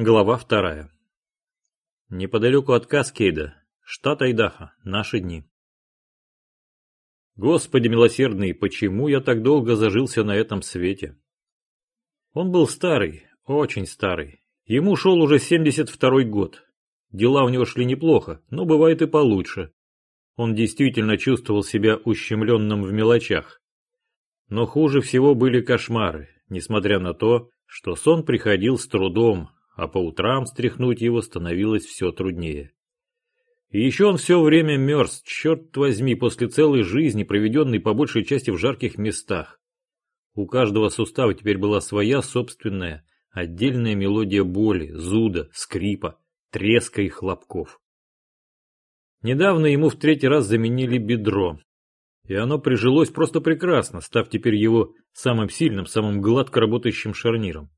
Глава вторая. Неподалеку от Каскейда, штат Айдахо, наши дни. Господи милосердный, почему я так долго зажился на этом свете? Он был старый, очень старый. Ему шел уже 72-й год. Дела у него шли неплохо, но бывает и получше. Он действительно чувствовал себя ущемленным в мелочах. Но хуже всего были кошмары, несмотря на то, что сон приходил с трудом, а по утрам стряхнуть его становилось все труднее. И еще он все время мерз, черт возьми, после целой жизни, проведенной по большей части в жарких местах. У каждого сустава теперь была своя собственная, отдельная мелодия боли, зуда, скрипа, треска и хлопков. Недавно ему в третий раз заменили бедро, и оно прижилось просто прекрасно, став теперь его самым сильным, самым гладко работающим шарниром.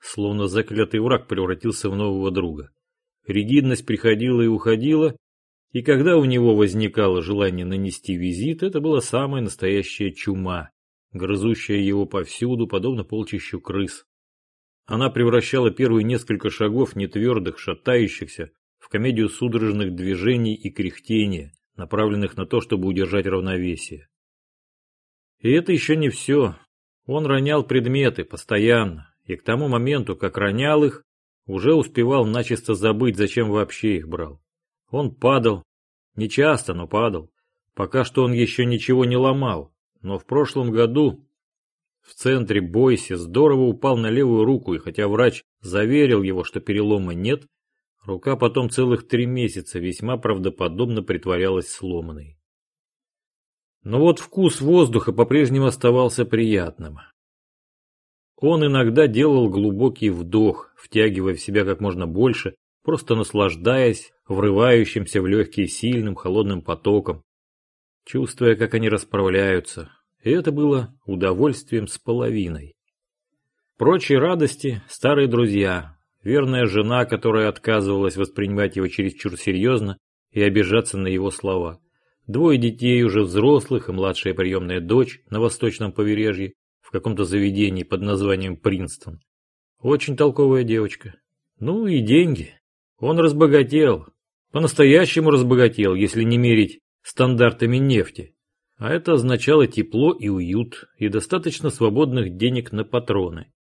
Словно заклятый враг превратился в нового друга. Ригидность приходила и уходила, и когда у него возникало желание нанести визит, это была самая настоящая чума, грызущая его повсюду, подобно полчищу крыс. Она превращала первые несколько шагов нетвердых, шатающихся, в комедию судорожных движений и кряхтения, направленных на то, чтобы удержать равновесие. И это еще не все. Он ронял предметы постоянно, и к тому моменту, как ронял их, уже успевал начисто забыть, зачем вообще их брал. Он падал, не часто, но падал. Пока что он еще ничего не ломал, но в прошлом году в центре Бойси здорово упал на левую руку, и хотя врач заверил его, что перелома нет, рука потом целых три месяца весьма правдоподобно притворялась сломанной. Но вот вкус воздуха по-прежнему оставался приятным. Он иногда делал глубокий вдох, втягивая в себя как можно больше, просто наслаждаясь врывающимся в легкие сильным холодным потоком, чувствуя, как они расправляются. И это было удовольствием с половиной. Прочие радости – старые друзья, верная жена, которая отказывалась воспринимать его чересчур серьезно и обижаться на его слова. Двое детей уже взрослых и младшая приемная дочь на восточном побережье, в каком-то заведении под названием Принстон. Очень толковая девочка. Ну и деньги. Он разбогател. По-настоящему разбогател, если не мерить стандартами нефти. А это означало тепло и уют, и достаточно свободных денег на патроны.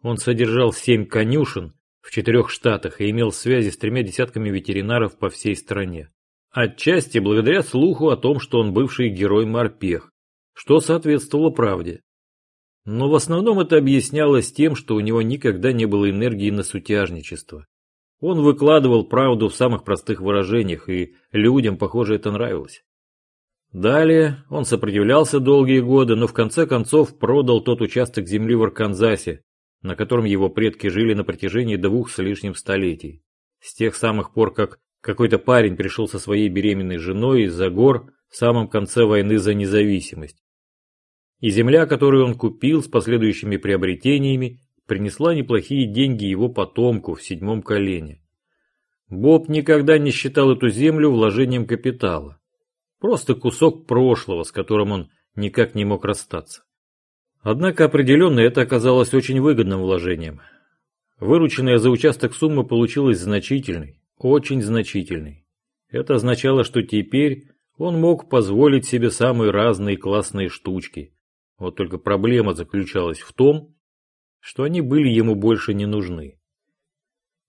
Он содержал семь конюшен в четырех штатах и имел связи с тремя десятками ветеринаров по всей стране. Отчасти благодаря слуху о том, что он бывший герой-морпех, что соответствовало правде. Но в основном это объяснялось тем, что у него никогда не было энергии на сутяжничество. Он выкладывал правду в самых простых выражениях, и людям, похоже, это нравилось. Далее он сопротивлялся долгие годы, но в конце концов продал тот участок земли в Арканзасе, на котором его предки жили на протяжении двух с лишним столетий. С тех самых пор, как какой-то парень пришел со своей беременной женой из-за гор в самом конце войны за независимость. И земля, которую он купил с последующими приобретениями, принесла неплохие деньги его потомку в седьмом колене. Боб никогда не считал эту землю вложением капитала. Просто кусок прошлого, с которым он никак не мог расстаться. Однако определенно это оказалось очень выгодным вложением. Вырученная за участок сумма получилась значительной, очень значительной. Это означало, что теперь он мог позволить себе самые разные классные штучки, вот только проблема заключалась в том, что они были ему больше не нужны.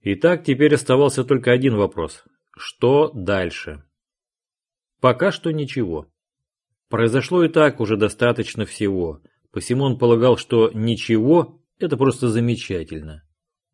Итак, теперь оставался только один вопрос. Что дальше? Пока что ничего. Произошло и так уже достаточно всего. Посему он полагал, что ничего – это просто замечательно.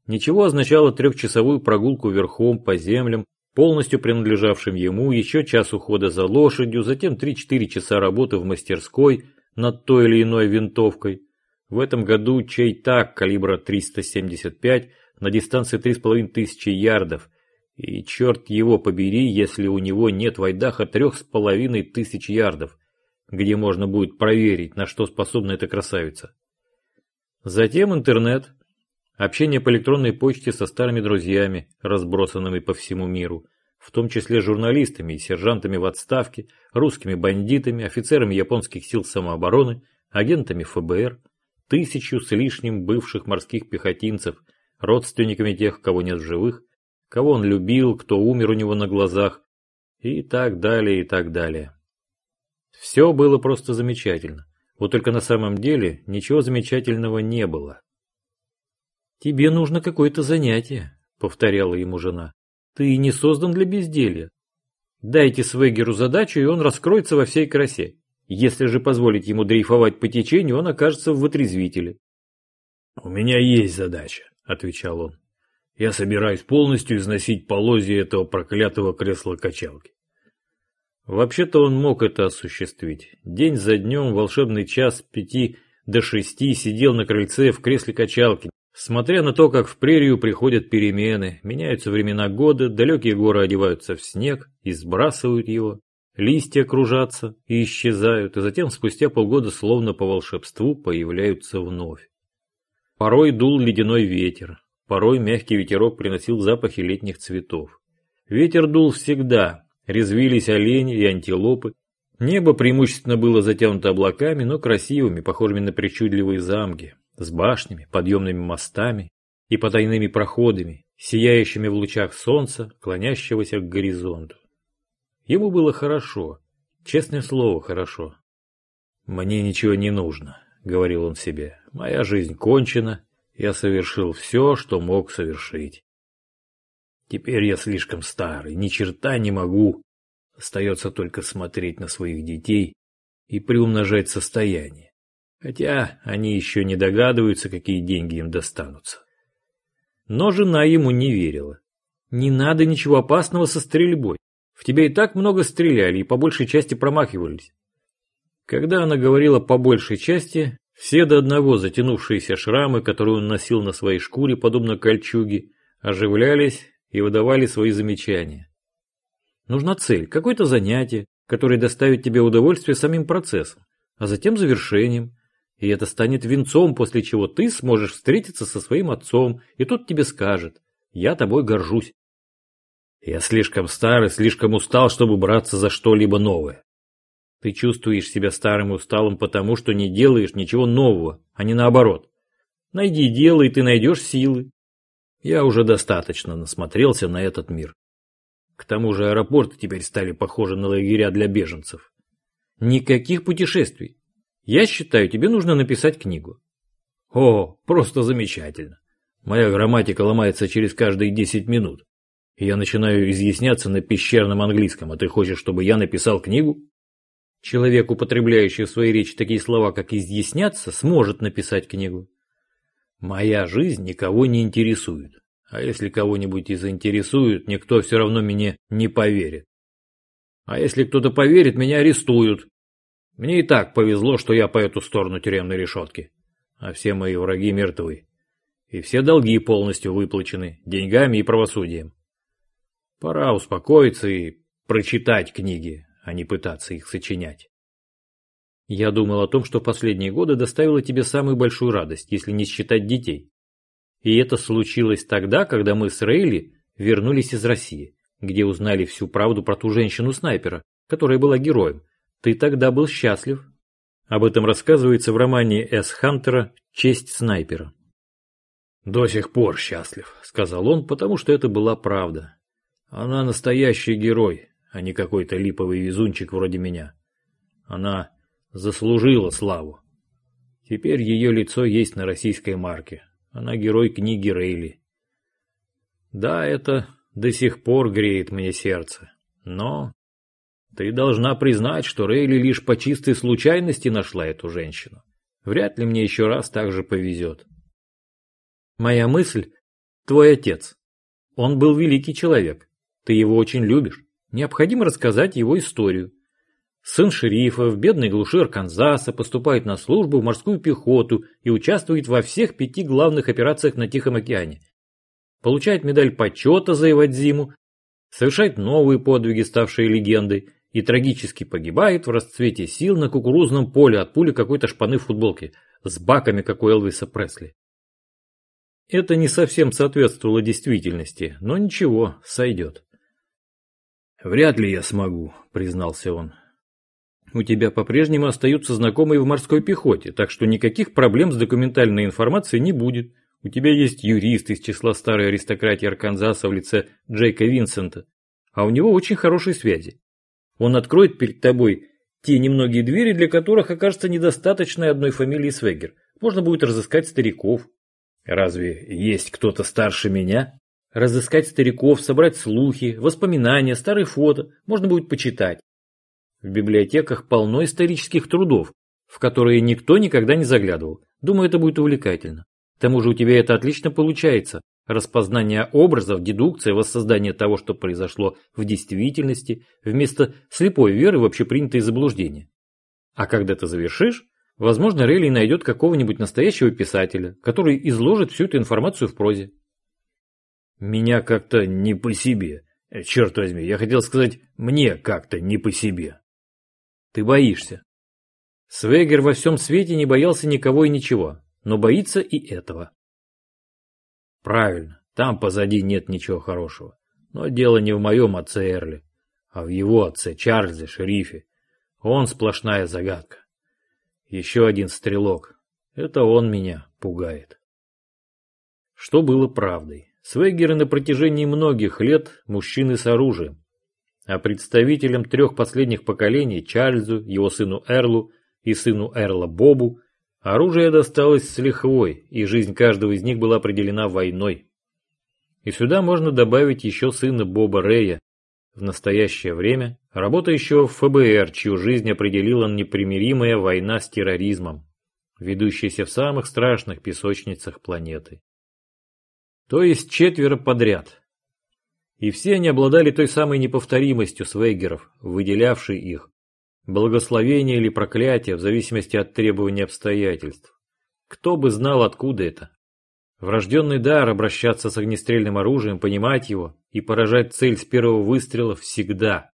Ничего означало трехчасовую прогулку верхом по землям, полностью принадлежавшим ему, еще час ухода за лошадью, затем 3-4 часа работы в мастерской – над той или иной винтовкой. В этом году Чей-Так калибра 375 на дистанции 3500 ярдов. И черт его побери, если у него нет в Айдаха 3500 ярдов, где можно будет проверить, на что способна эта красавица. Затем интернет, общение по электронной почте со старыми друзьями, разбросанными по всему миру – в том числе журналистами и сержантами в отставке, русскими бандитами, офицерами японских сил самообороны, агентами ФБР, тысячу с лишним бывших морских пехотинцев, родственниками тех, кого нет в живых, кого он любил, кто умер у него на глазах, и так далее, и так далее. Все было просто замечательно. Вот только на самом деле ничего замечательного не было. «Тебе нужно какое-то занятие», — повторяла ему жена. «Ты не создан для безделья. Дайте Свегеру задачу, и он раскроется во всей красе. Если же позволить ему дрейфовать по течению, он окажется в вытрезвителе». «У меня есть задача», — отвечал он. «Я собираюсь полностью износить полозья этого проклятого кресла-качалки. Вообще-то он мог это осуществить. День за днем, волшебный час пяти до шести сидел на крыльце в кресле качалки, смотря на то, как в прерию приходят перемены, меняются времена года, далекие горы одеваются в снег и сбрасывают его, листья кружатся и исчезают, и затем спустя полгода словно по волшебству появляются вновь. Порой дул ледяной ветер, порой мягкий ветерок приносил запахи летних цветов. Ветер дул всегда, резвились олени и антилопы. Небо преимущественно было затянуто облаками, но красивыми, похожими на причудливые замки, с башнями, подъемными мостами и потайными проходами, сияющими в лучах солнца, клонящегося к горизонту. Ему было хорошо, честное слово, хорошо. «Мне ничего не нужно», — говорил он себе. «Моя жизнь кончена, я совершил все, что мог совершить. Теперь я слишком старый, ни черта не могу. Остается только смотреть на своих детей и приумножать состояние. Хотя они еще не догадываются, какие деньги им достанутся. Но жена ему не верила. Не надо ничего опасного со стрельбой. В тебя и так много стреляли и по большей части промахивались. Когда она говорила по большей части, все до одного затянувшиеся шрамы, которые он носил на своей шкуре, подобно кольчуге, оживлялись и выдавали свои замечания. Нужна цель, какое-то занятие, которое доставит тебе удовольствие самим процессом, а затем завершением. И это станет венцом, после чего ты сможешь встретиться со своим отцом, и тот тебе скажет «Я тобой горжусь». Я слишком стар и слишком устал, чтобы браться за что-либо новое. Ты чувствуешь себя старым и усталым потому, что не делаешь ничего нового, а не наоборот. Найди дело, и ты найдешь силы. Я уже достаточно насмотрелся на этот мир. К тому же аэропорты теперь стали похожи на лагеря для беженцев. Никаких путешествий. Я считаю, тебе нужно написать книгу. О, просто замечательно. Моя грамматика ломается через каждые 10 минут. я начинаю изъясняться на пещерном английском, а ты хочешь, чтобы я написал книгу? Человек, употребляющий в своей речи такие слова, как «изъясняться», сможет написать книгу. Моя жизнь никого не интересует. А если кого-нибудь и заинтересует, никто все равно мне не поверит. А если кто-то поверит, меня арестуют. Мне и так повезло, что я по эту сторону тюремной решетки. А все мои враги мертвы. И все долги полностью выплачены, деньгами и правосудием. Пора успокоиться и прочитать книги, а не пытаться их сочинять. Я думал о том, что последние годы доставило тебе самую большую радость, если не считать детей. И это случилось тогда, когда мы с Рейли вернулись из России, где узнали всю правду про ту женщину-снайпера, которая была героем. Ты тогда был счастлив. Об этом рассказывается в романе С. Хантера «Честь снайпера». «До сих пор счастлив», — сказал он, потому что это была правда. «Она настоящий герой, а не какой-то липовый везунчик вроде меня. Она заслужила славу. Теперь ее лицо есть на российской марке. Она герой книги Рейли. Да, это до сих пор греет мне сердце. Но ты должна признать, что Рейли лишь по чистой случайности нашла эту женщину. Вряд ли мне еще раз так же повезет. Моя мысль – твой отец. Он был великий человек. Ты его очень любишь. Необходимо рассказать его историю. Сын шерифа в бедной глуши Арканзаса поступает на службу в морскую пехоту и участвует во всех пяти главных операциях на Тихом океане. Получает медаль почета за Ивадзиму, совершает новые подвиги, ставшие легендой, и трагически погибает в расцвете сил на кукурузном поле от пули какой-то шпаны в футболке с баками, как у Элвиса Пресли. Это не совсем соответствовало действительности, но ничего, сойдет. «Вряд ли я смогу», — признался он. У тебя по-прежнему остаются знакомые в морской пехоте, так что никаких проблем с документальной информацией не будет. У тебя есть юрист из числа старой аристократии Арканзаса в лице Джейка Винсента, а у него очень хорошие связи. Он откроет перед тобой те немногие двери, для которых окажется недостаточно одной фамилии Свегер. Можно будет разыскать стариков. Разве есть кто-то старше меня? Разыскать стариков, собрать слухи, воспоминания, старые фото. Можно будет почитать. В библиотеках полно исторических трудов, в которые никто никогда не заглядывал. Думаю, это будет увлекательно. К тому же у тебя это отлично получается. Распознание образов, дедукция, воссоздание того, что произошло в действительности, вместо слепой веры в общепринятые заблуждения. А когда ты завершишь, возможно, Релли найдет какого-нибудь настоящего писателя, который изложит всю эту информацию в прозе. Меня как-то не по себе. Черт возьми, я хотел сказать, мне как-то не по себе. Ты боишься. Свегер во всем свете не боялся никого и ничего, но боится и этого. Правильно, там позади нет ничего хорошего. Но дело не в моем отце Эрли, а в его отце Чарльзе, шерифе. Он сплошная загадка. Еще один стрелок. Это он меня пугает. Что было правдой? Свегеры на протяжении многих лет мужчины с оружием. А представителям трех последних поколений, Чарльзу, его сыну Эрлу и сыну Эрла Бобу, оружие досталось с лихвой, и жизнь каждого из них была определена войной. И сюда можно добавить еще сына Боба Рэя, в настоящее время работающего в ФБР, чью жизнь определила непримиримая война с терроризмом, ведущаяся в самых страшных песочницах планеты. То есть четверо подряд. И все они обладали той самой неповторимостью свейгеров, выделявшей их, Благословение или проклятие, в зависимости от требований обстоятельств. Кто бы знал, откуда это? Врожденный дар обращаться с огнестрельным оружием, понимать его и поражать цель с первого выстрела всегда.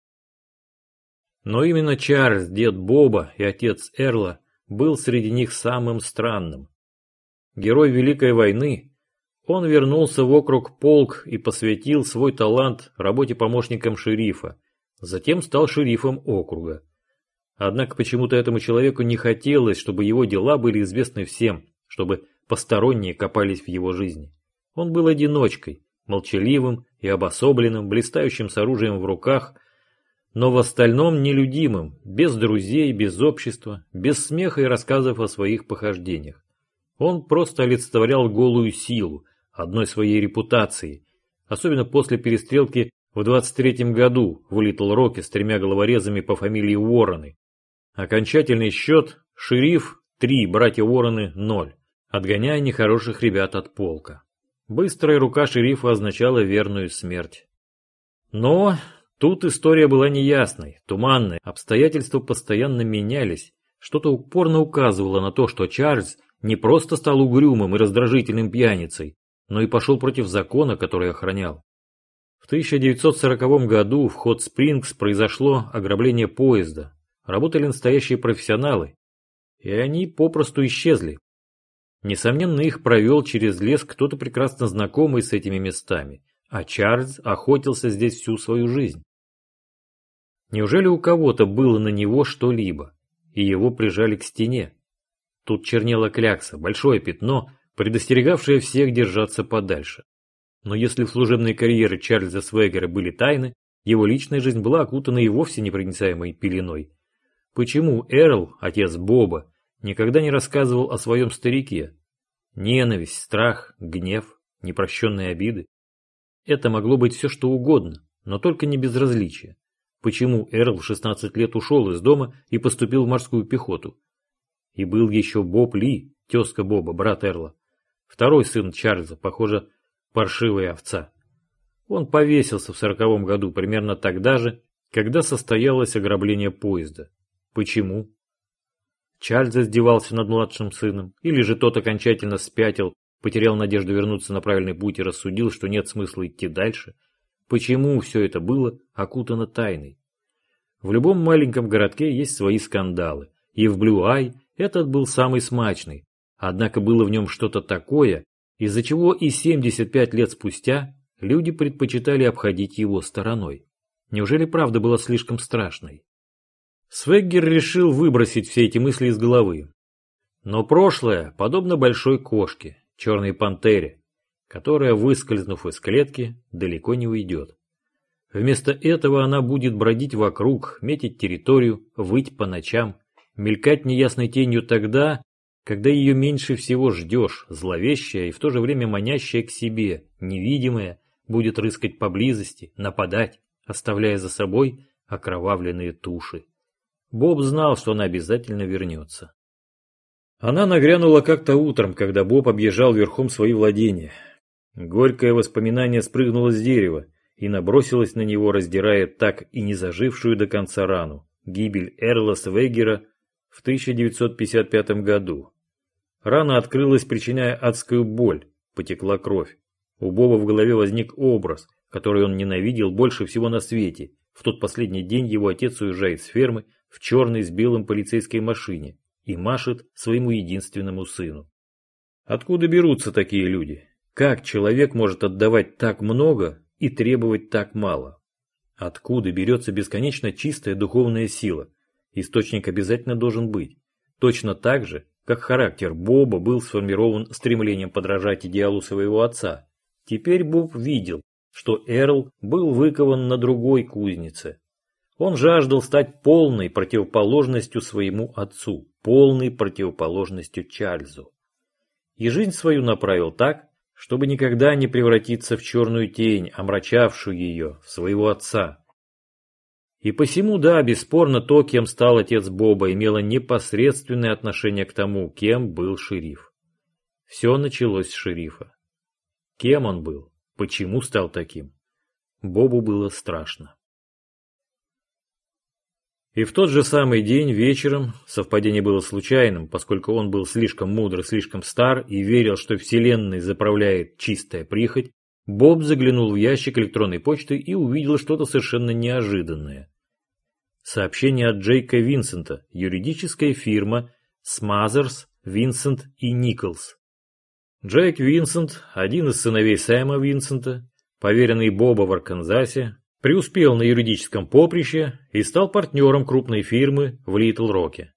Но именно Чарльз, дед Боба и отец Эрла был среди них самым странным. Герой Великой войны, он вернулся в округ полк и посвятил свой талант работе помощником шерифа, затем стал шерифом округа. Однако почему-то этому человеку не хотелось, чтобы его дела были известны всем, чтобы посторонние копались в его жизни. Он был одиночкой, молчаливым и обособленным, блистающим с оружием в руках, но в остальном нелюдимым, без друзей, без общества, без смеха и рассказов о своих похождениях. Он просто олицетворял голую силу, одной своей репутации, особенно после перестрелки в 23-м году в Литл-Роке с тремя головорезами по фамилии Уоррены, Окончательный счет – шериф 3, братья Вороны 0, отгоняя нехороших ребят от полка. Быстрая рука шерифа означала верную смерть. Но тут история была неясной, туманной, обстоятельства постоянно менялись, что-то упорно указывало на то, что Чарльз не просто стал угрюмым и раздражительным пьяницей, но и пошел против закона, который охранял. В 1940 году в Хот-Спрингс произошло ограбление поезда, работали настоящие профессионалы, и они попросту исчезли. Несомненно, их провел через лес кто-то прекрасно знакомый с этими местами, а Чарльз охотился здесь всю свою жизнь. Неужели у кого-то было на него что-либо, и его прижали к стене? Тут чернела клякса, большое пятно, предостерегавшее всех держаться подальше. Но если в служебной карьере Чарльза Свегера были тайны, его личная жизнь была окутана и вовсе непроницаемой пеленой. Почему Эрл, отец Боба, никогда не рассказывал о своем старике? Ненависть, страх, гнев, непрощенные обиды. Это могло быть все что угодно, но только не безразличие. Почему Эрл в 16 лет ушел из дома и поступил в морскую пехоту? И был еще Боб Ли, тезка Боба, брат Эрла. Второй сын Чарльза, похоже, паршивая овца. Он повесился в сороковом году, примерно тогда же, когда состоялось ограбление поезда. Почему? Чарльз издевался над младшим сыном, или же тот окончательно спятил, потерял надежду вернуться на правильный путь и рассудил, что нет смысла идти дальше. Почему все это было окутано тайной? В любом маленьком городке есть свои скандалы, и в Блю-Ай этот был самый смачный, однако было в нем что-то такое, из-за чего и 75 лет спустя люди предпочитали обходить его стороной. Неужели правда была слишком страшной? Свеггер решил выбросить все эти мысли из головы. Но прошлое подобно большой кошке, черной пантере, которая, выскользнув из клетки, далеко не уйдет. Вместо этого она будет бродить вокруг, метить территорию, выть по ночам, мелькать неясной тенью тогда, когда ее меньше всего ждешь, зловещая и в то же время манящая к себе, невидимая, будет рыскать поблизости, нападать, оставляя за собой окровавленные туши. Боб знал, что она обязательно вернется. Она нагрянула как-то утром, когда Боб объезжал верхом свои владения. Горькое воспоминание спрыгнуло с дерева и набросилось на него, раздирая так и не зажившую до конца рану. Гибель Эрла Свегера в 1955 году. Рана открылась, причиняя адскую боль, потекла кровь. У Боба в голове возник образ, который он ненавидел больше всего на свете. В тот последний день его отец уезжает с фермы в черной с белым полицейской машине и машет своему единственному сыну. Откуда берутся такие люди? Как человек может отдавать так много и требовать так мало? Откуда берется бесконечно чистая духовная сила? Источник обязательно должен быть. Точно так же, как характер Боба был сформирован стремлением подражать идеалу своего отца. Теперь Боб видел, что Эрл был выкован на другой кузнице. Он жаждал стать полной противоположностью своему отцу, полной противоположностью Чарльзу. И жизнь свою направил так, чтобы никогда не превратиться в черную тень, омрачавшую ее, своего отца. И посему, да, бесспорно, то, кем стал отец Боба, имело непосредственное отношение к тому, кем был шериф. Все началось с шерифа. Кем он был? Почему стал таким? Бобу было страшно. И в тот же самый день вечером, совпадение было случайным, поскольку он был слишком мудр, слишком стар и верил, что вселенной заправляет чистая прихоть, Боб заглянул в ящик электронной почты и увидел что-то совершенно неожиданное. Сообщение от Джейка Винсента, юридическая фирма Смазерс, Винсент и Николс. Джейк Винсент, один из сыновей Сэма Винсента, поверенный Боба в Арканзасе, преуспел на юридическом поприще и стал партнером крупной фирмы в Литл-Роке.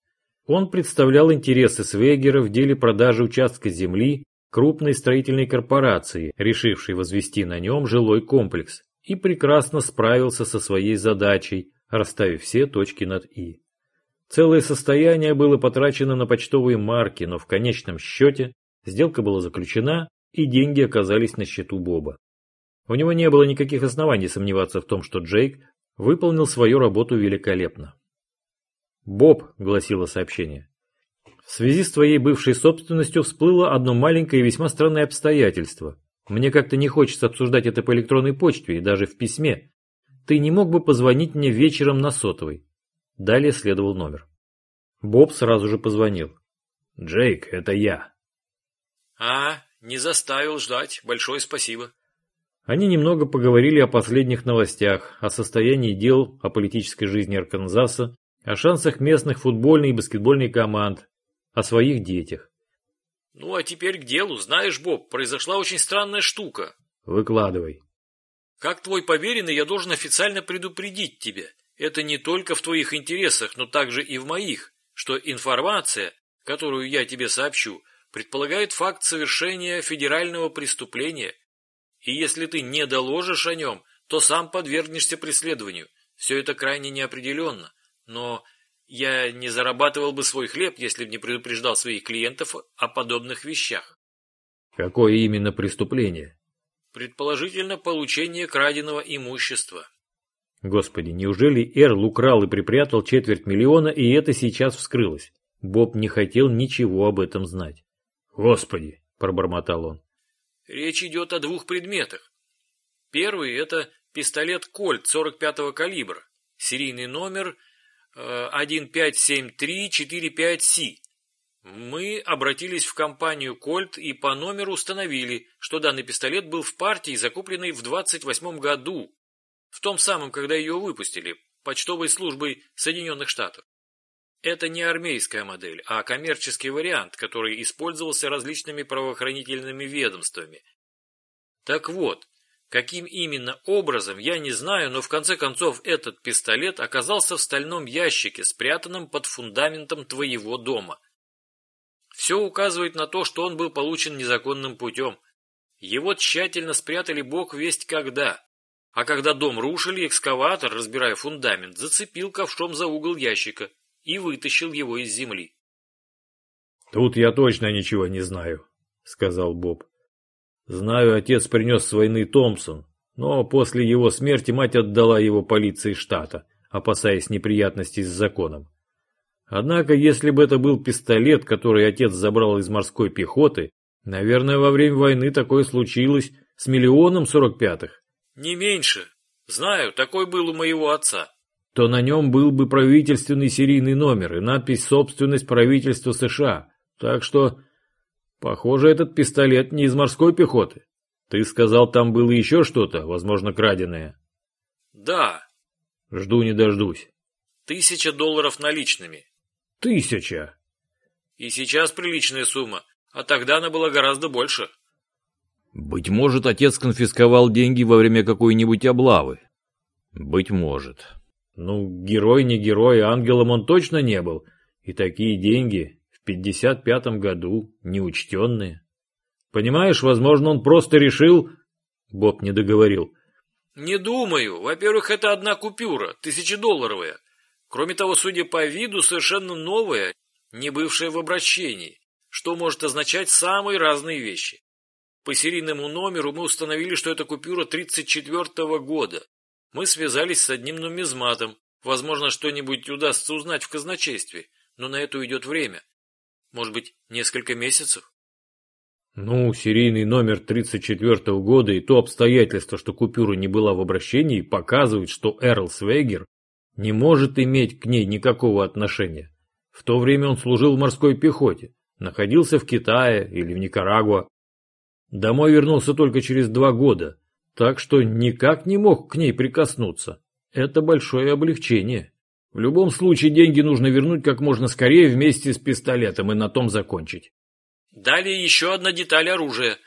Он представлял интересы Свегера в деле продажи участка земли крупной строительной корпорации, решившей возвести на нем жилой комплекс, и прекрасно справился со своей задачей расставив все точки над «и». Целое состояние было потрачено на почтовые марки, но в конечном счете сделка была заключена, и деньги оказались на счету Боба. У него не было никаких оснований сомневаться в том, что Джейк выполнил свою работу великолепно. «Боб», — гласило сообщение, — «в связи с твоей бывшей собственностью всплыло одно маленькое и весьма странное обстоятельство. Мне как-то не хочется обсуждать это по электронной почте и даже в письме, ты не мог бы позвонить мне вечером на сотовый?» Далее следовал номер. Боб сразу же позвонил. «Джейк, это я». «А, не заставил ждать. Большое спасибо». Они немного поговорили о последних новостях, о состоянии дел, о политической жизни Арканзаса, о шансах местных футбольной и баскетбольной команд, о своих детях. «Ну а теперь к делу. Знаешь, Боб, произошла очень странная штука». «Выкладывай». Как твой поверенный, я должен официально предупредить тебя. Это не только в твоих интересах, но также и в моих, что информация, которую я тебе сообщу, предполагает факт совершения федерального преступления. И если ты не доложишь о нем, то сам подвергнешься преследованию. Все это крайне неопределенно. Но я не зарабатывал бы свой хлеб, если бы не предупреждал своих клиентов о подобных вещах. Какое именно преступление? Предположительно, получение краденого имущества. Господи, неужели Эрл украл и припрятал четверть миллиона, и это сейчас вскрылось? Боб не хотел ничего об этом знать. Господи, пробормотал он. Речь идет о двух предметах. Первый – это пистолет Кольт 45-го калибра, серийный номер 157345C. Э, мы обратились в компанию «Кольт» и по номеру установили, что данный пистолет был в партии, закупленной в 28 году, в том самом, когда ее выпустили, почтовой службой Соединенных Штатов. Это не армейская модель, а коммерческий вариант, который использовался различными правоохранительными ведомствами. Так вот, каким именно образом, я не знаю, но в конце концов этот пистолет оказался в стальном ящике, спрятанном под фундаментом твоего дома. Все указывает на то, что он был получен незаконным путем. Его тщательно спрятали бог весть когда. А когда дом рушили, экскаватор, разбирая фундамент, зацепил ковшом за угол ящика и вытащил его из земли. «Тут я точно ничего не знаю», — сказал Боб. «Знаю, отец принес с войны Томпсон, но после его смерти мать отдала его полиции штата, опасаясь неприятностей с законом. Однако, если бы это был пистолет, который отец забрал из морской пехоты, наверное, во время войны такое случилось с миллионом сорок пятых. Не меньше. Знаю, такой был у моего отца. То на нем был бы правительственный серийный номер и надпись «Собственность правительства США». Так что, похоже, этот пистолет не из морской пехоты. Ты сказал, там было еще что-то, возможно, краденое. Да. Жду не дождусь. Тысяча долларов наличными. Тысяча. И сейчас приличная сумма, а тогда она была гораздо больше. Быть может, отец конфисковал деньги во время какой-нибудь облавы. Быть может. Ну, герой не герой, ангелом он точно не был. И такие деньги в 55-м году неучтенные. Понимаешь, возможно, он просто решил... Боб не договорил. Не думаю. Во-первых, это одна купюра, тысячедолларовая. Кроме того, судя по виду, совершенно новая, не бывшая в обращении, что может означать самые разные вещи. По серийному номеру мы установили, что это купюра 34-го года. Мы связались с одним нумизматом. Возможно, что-нибудь удастся узнать в казначействе, но на это уйдет время. Может быть, несколько месяцев? Ну, серийный номер 34-го года и то обстоятельство, что купюра не была в обращении, показывает, что Эрл Свегер не может иметь к ней никакого отношения. В то время он служил в морской пехоте, находился в Китае или в Никарагуа. Домой вернулся только через два года, так что никак не мог к ней прикоснуться. Это большое облегчение. В любом случае деньги нужно вернуть как можно скорее вместе с пистолетом и на том закончить. Далее еще одна деталь оружия.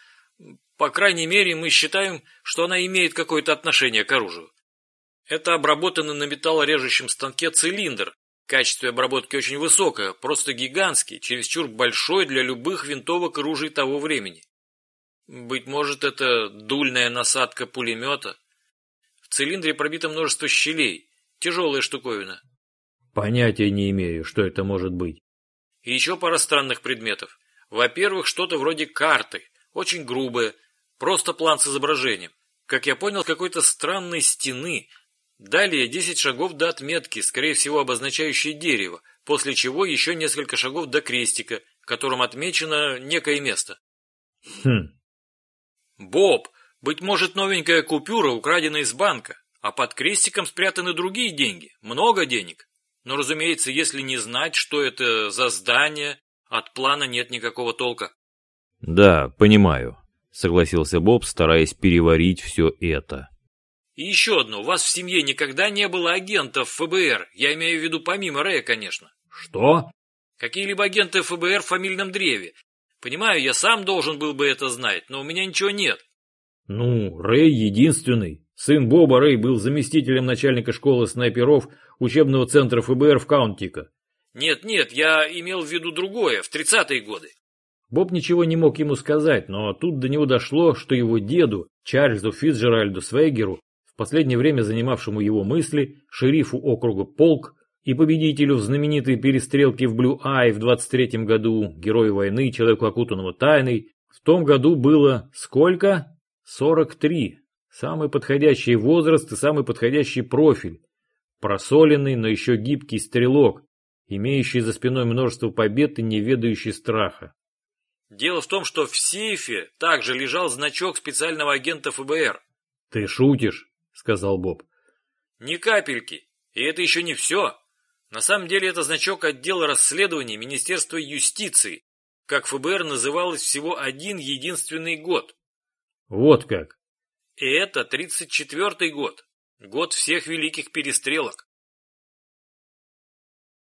По крайней мере, мы считаем, что она имеет какое-то отношение к оружию. Это обработанный на металлорежущем станке цилиндр. Качество обработки очень высокое, просто гигантский, чересчур большой для любых винтовок и того времени. Быть может, это дульная насадка пулемета. В цилиндре пробито множество щелей. Тяжелая штуковина. Понятия не имею, что это может быть. И еще пара странных предметов. Во-первых, что-то вроде карты, очень грубое, просто план с изображением. Как я понял, какой-то странной стены, Далее 10 шагов до отметки, скорее всего обозначающей дерево, после чего еще несколько шагов до крестика, которым отмечено некое место. Хм. Боб, быть может новенькая купюра, украденная из банка, а под крестиком спрятаны другие деньги, много денег. Но, разумеется, если не знать, что это за здание, от плана нет никакого толка. Да, понимаю, согласился Боб, стараясь переварить все это. И еще одно, у вас в семье никогда не было агентов ФБР, я имею в виду помимо Рэя, конечно. Что? Какие-либо агенты ФБР в фамильном древе. Понимаю, я сам должен был бы это знать, но у меня ничего нет. Ну, Рэй единственный. Сын Боба Рэй был заместителем начальника школы снайперов учебного центра ФБР в Каунтика. Нет-нет, я имел в виду другое, в тридцатые годы. Боб ничего не мог ему сказать, но тут до него дошло, что его деду, Чарльзу Фицджеральду Свейгеру, последнее время занимавшему его мысли, шерифу округа Полк и победителю в знаменитой перестрелке в Блю-Ай в 23-м году, герою войны, человеку окутанному тайной, в том году было сколько? 43. Самый подходящий возраст и самый подходящий профиль. Просоленный, но еще гибкий стрелок, имеющий за спиной множество побед и не ведающий страха. Дело в том, что в сейфе также лежал значок специального агента ФБР. Ты шутишь? сказал Боб. Ни капельки. И это еще не все. На самом деле это значок отдела расследований Министерства юстиции. Как ФБР называлось всего один единственный год. Вот как. И это 34-й год. Год всех великих перестрелок.